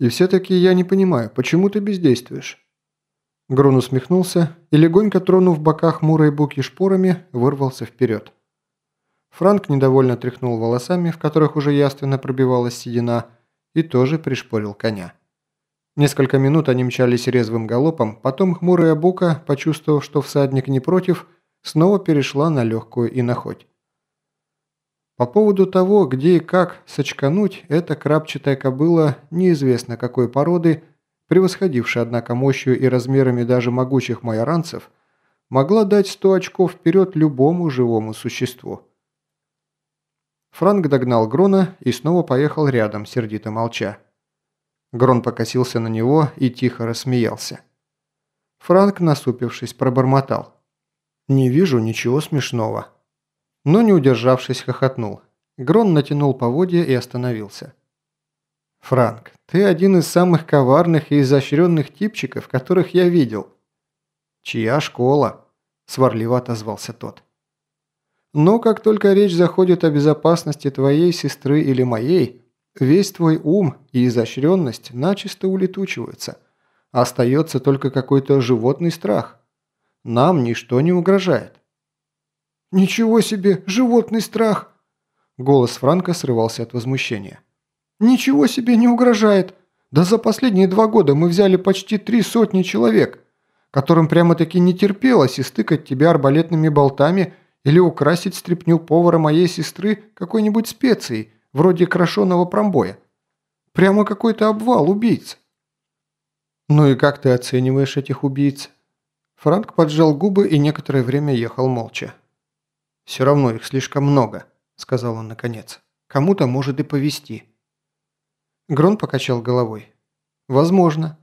И все-таки я не понимаю, почему ты бездействуешь?» Грон усмехнулся и, легонько тронув бока хмурой буки шпорами, вырвался вперед. Франк недовольно тряхнул волосами, в которых уже яственно пробивалась седина, и тоже пришпорил коня. Несколько минут они мчались резвым галопом, потом хмурая бука, почувствовав, что всадник не против, снова перешла на легкую и находь. По поводу того, где и как сочкануть, эта крапчатая кобыла неизвестно какой породы, превосходившая, однако, мощью и размерами даже могучих майоранцев, могла дать 100 очков вперед любому живому существу. Франк догнал Грона и снова поехал рядом, сердито молча. Грон покосился на него и тихо рассмеялся. Франк, насупившись, пробормотал. «Не вижу ничего смешного». Но, не удержавшись, хохотнул. Грон натянул поводья и остановился. «Франк, ты один из самых коварных и изощренных типчиков, которых я видел». «Чья школа?» – сварливо отозвался тот. Но как только речь заходит о безопасности твоей сестры или моей, весь твой ум и изощренность начисто улетучиваются. Остается только какой-то животный страх. Нам ничто не угрожает. «Ничего себе, животный страх!» Голос Франка срывался от возмущения. «Ничего себе не угрожает! Да за последние два года мы взяли почти три сотни человек, которым прямо-таки не терпелось истыкать тебя арбалетными болтами – или украсить стряпню повара моей сестры какой-нибудь специей, вроде крашеного промбоя. Прямо какой-то обвал убийц. Ну и как ты оцениваешь этих убийц? Франк поджал губы и некоторое время ехал молча. «Все равно их слишком много», – сказал он наконец. «Кому-то может и повести. Грон покачал головой. «Возможно.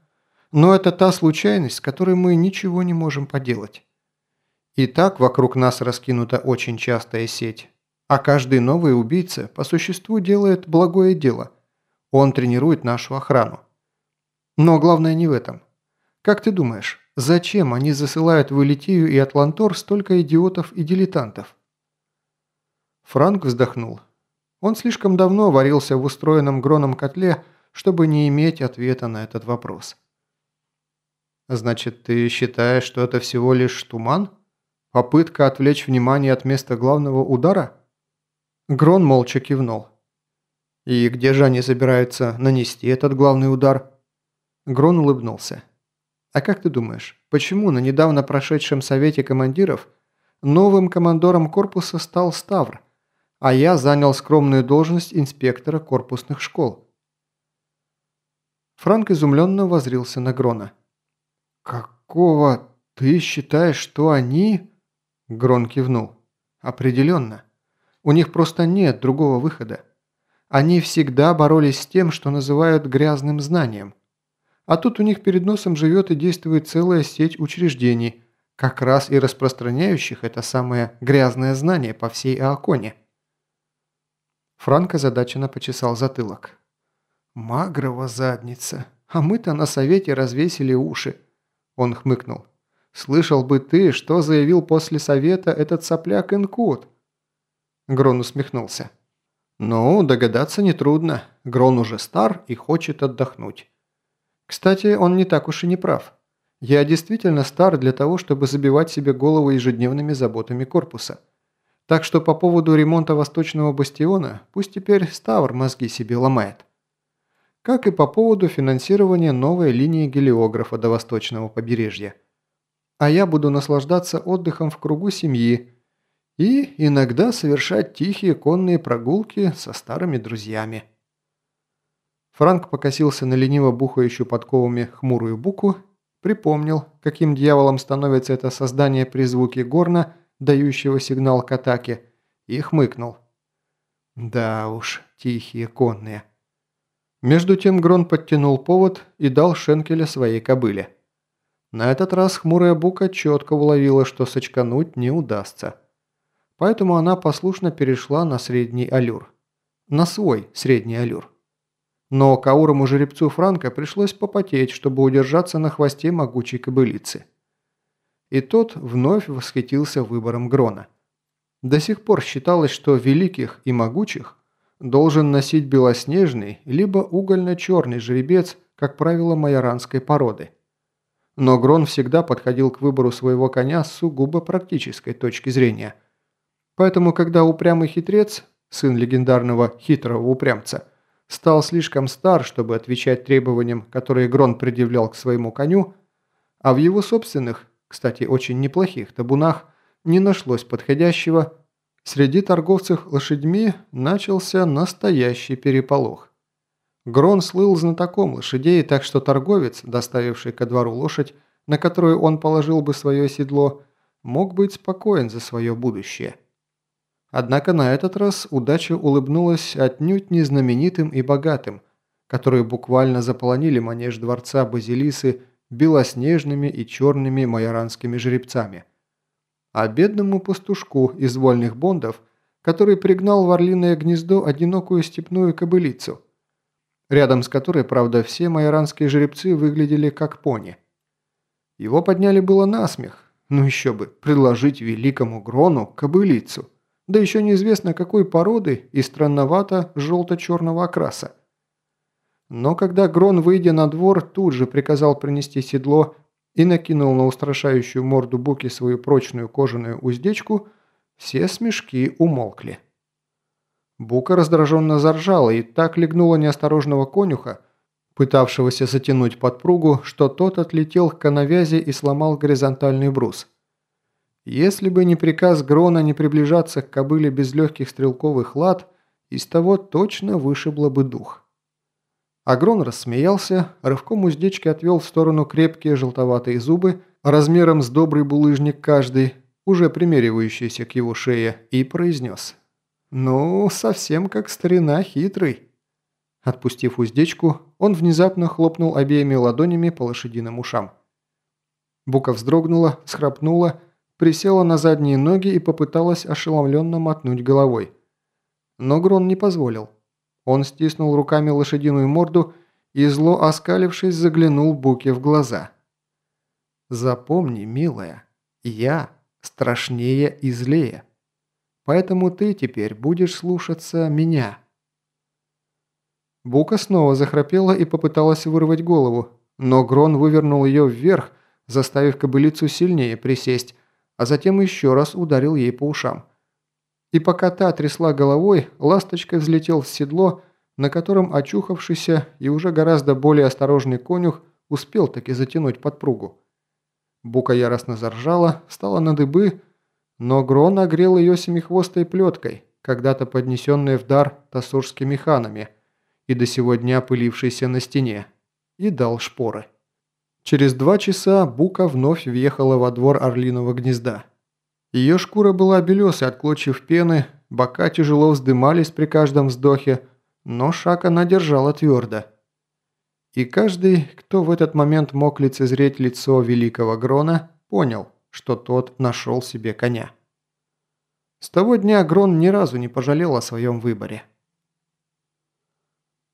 Но это та случайность, с которой мы ничего не можем поделать. И так вокруг нас раскинута очень частая сеть. А каждый новый убийца по существу делает благое дело. Он тренирует нашу охрану. Но главное не в этом. Как ты думаешь, зачем они засылают в Элитию и Атлантор столько идиотов и дилетантов? Франк вздохнул. Он слишком давно варился в устроенном гроном котле, чтобы не иметь ответа на этот вопрос. «Значит, ты считаешь, что это всего лишь туман?» Попытка отвлечь внимание от места главного удара? Грон молча кивнул. «И где же они собираются нанести этот главный удар?» Грон улыбнулся. «А как ты думаешь, почему на недавно прошедшем совете командиров новым командором корпуса стал Ставр, а я занял скромную должность инспектора корпусных школ?» Франк изумленно возрился на Грона. «Какого? Ты считаешь, что они...» Грон кивнул. «Определенно. У них просто нет другого выхода. Они всегда боролись с тем, что называют грязным знанием. А тут у них перед носом живет и действует целая сеть учреждений, как раз и распространяющих это самое грязное знание по всей Ааконе». Франк озадаченно почесал затылок. «Магрова задница. А мы-то на совете развесили уши». Он хмыкнул. Слышал бы ты, что заявил после совета этот сопляк Инкут?» Грон усмехнулся. «Ну, догадаться нетрудно. Грон уже стар и хочет отдохнуть. Кстати, он не так уж и не прав. Я действительно стар для того, чтобы забивать себе голову ежедневными заботами корпуса. Так что по поводу ремонта Восточного бастиона пусть теперь Ставр мозги себе ломает. Как и по поводу финансирования новой линии гелиографа до Восточного побережья а я буду наслаждаться отдыхом в кругу семьи и иногда совершать тихие конные прогулки со старыми друзьями. Франк покосился на лениво бухающую подковами хмурую буку, припомнил, каким дьяволом становится это создание при звуке горна, дающего сигнал к атаке, и хмыкнул. Да уж, тихие конные. Между тем Грон подтянул повод и дал Шенкеля своей кобыле. На этот раз хмурая бука четко уловила, что сочкануть не удастся. Поэтому она послушно перешла на средний аллюр. На свой средний аллюр. Но каурому жеребцу Франка пришлось попотеть, чтобы удержаться на хвосте могучей кобылицы. И тот вновь восхитился выбором Грона. До сих пор считалось, что великих и могучих должен носить белоснежный, либо угольно-черный жеребец, как правило, майоранской породы. Но Грон всегда подходил к выбору своего коня с сугубо практической точки зрения. Поэтому, когда упрямый хитрец, сын легендарного хитрого упрямца, стал слишком стар, чтобы отвечать требованиям, которые Грон предъявлял к своему коню, а в его собственных, кстати, очень неплохих табунах не нашлось подходящего, среди торговцев лошадьми начался настоящий переполох. Грон слыл знатоком лошадей, так что торговец, доставивший ко двору лошадь, на которую он положил бы свое седло, мог быть спокоен за свое будущее. Однако на этот раз удача улыбнулась отнюдь не знаменитым и богатым, которые буквально заполонили манеж дворца Базилисы белоснежными и черными майоранскими жеребцами. А бедному пастушку из вольных бондов, который пригнал в орлиное гнездо одинокую степную кобылицу, рядом с которой, правда, все майоранские жеребцы выглядели как пони. Его подняли было на смех, ну еще бы, предложить великому Грону кобылицу – да еще неизвестно какой породы и странновато желто-черного окраса. Но когда Грон, выйдя на двор, тут же приказал принести седло и накинул на устрашающую морду Буки свою прочную кожаную уздечку, все смешки умолкли. Бука раздраженно заржала и так легнула неосторожного конюха, пытавшегося затянуть подпругу, что тот отлетел к канавязи и сломал горизонтальный брус. Если бы не приказ Грона не приближаться к кобыле без легких стрелковых лад, из того точно вышибло бы дух. Агрон рассмеялся, рывком уздечки отвел в сторону крепкие желтоватые зубы, размером с добрый булыжник каждый, уже примеривающийся к его шее, и произнес. «Ну, совсем как старина хитрый». Отпустив уздечку, он внезапно хлопнул обеими ладонями по лошадиным ушам. Бука вздрогнула, схрапнула присела на задние ноги и попыталась ошеломленно мотнуть головой. Но Грон не позволил. Он стиснул руками лошадиную морду и, зло оскалившись, заглянул Буке в глаза. «Запомни, милая, я страшнее и злее. Поэтому ты теперь будешь слушаться меня». Бука снова захрапела и попыталась вырвать голову, но Грон вывернул ее вверх, заставив кобылицу сильнее присесть, а затем еще раз ударил ей по ушам. И пока та трясла головой, ласточкой взлетел в седло, на котором очухавшийся и уже гораздо более осторожный конюх успел таки затянуть подпругу. Бука яростно заржала, встала на дыбы, но Грон огрел ее семихвостой плеткой, когда-то поднесенной в дар тасурскими ханами и до сего дня пылившейся на стене, и дал шпоры. Через два часа Бука вновь въехала во двор орлиного гнезда. Ее шкура была белесой от клочьев пены, бока тяжело вздымались при каждом вздохе, но шаг она держала твердо. И каждый, кто в этот момент мог лицезреть лицо великого Грона, понял, что тот нашел себе коня. С того дня Грон ни разу не пожалел о своем выборе.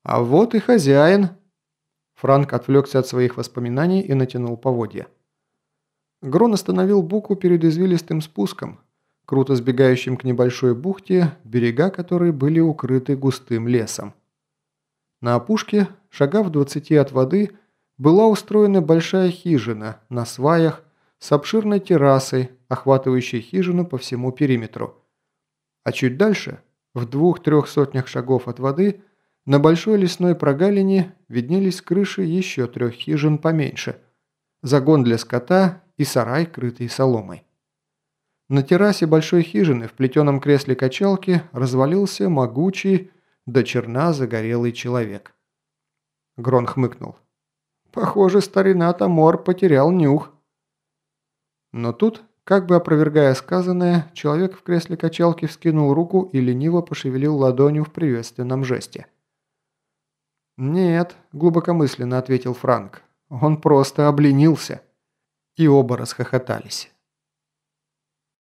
«А вот и хозяин», Франк отвлекся от своих воспоминаний и натянул поводья. Грон остановил Буку перед извилистым спуском, круто сбегающим к небольшой бухте, берега которой были укрыты густым лесом. На опушке, шагав двадцати от воды, была устроена большая хижина на сваях с обширной террасой, охватывающей хижину по всему периметру. А чуть дальше, в двух-трех сотнях шагов от воды, на большой лесной прогалине виднелись крыши еще трех хижин поменьше, загон для скота и сарай, крытый соломой. На террасе большой хижины в плетеном кресле качалки развалился могучий, до черна загорелый человек. Грон хмыкнул. «Похоже, старина Тамор потерял нюх». Но тут, как бы опровергая сказанное, человек в кресле качалки вскинул руку и лениво пошевелил ладонью в приветственном жесте. «Нет», – глубокомысленно ответил Франк. «Он просто обленился». И оба расхохотались.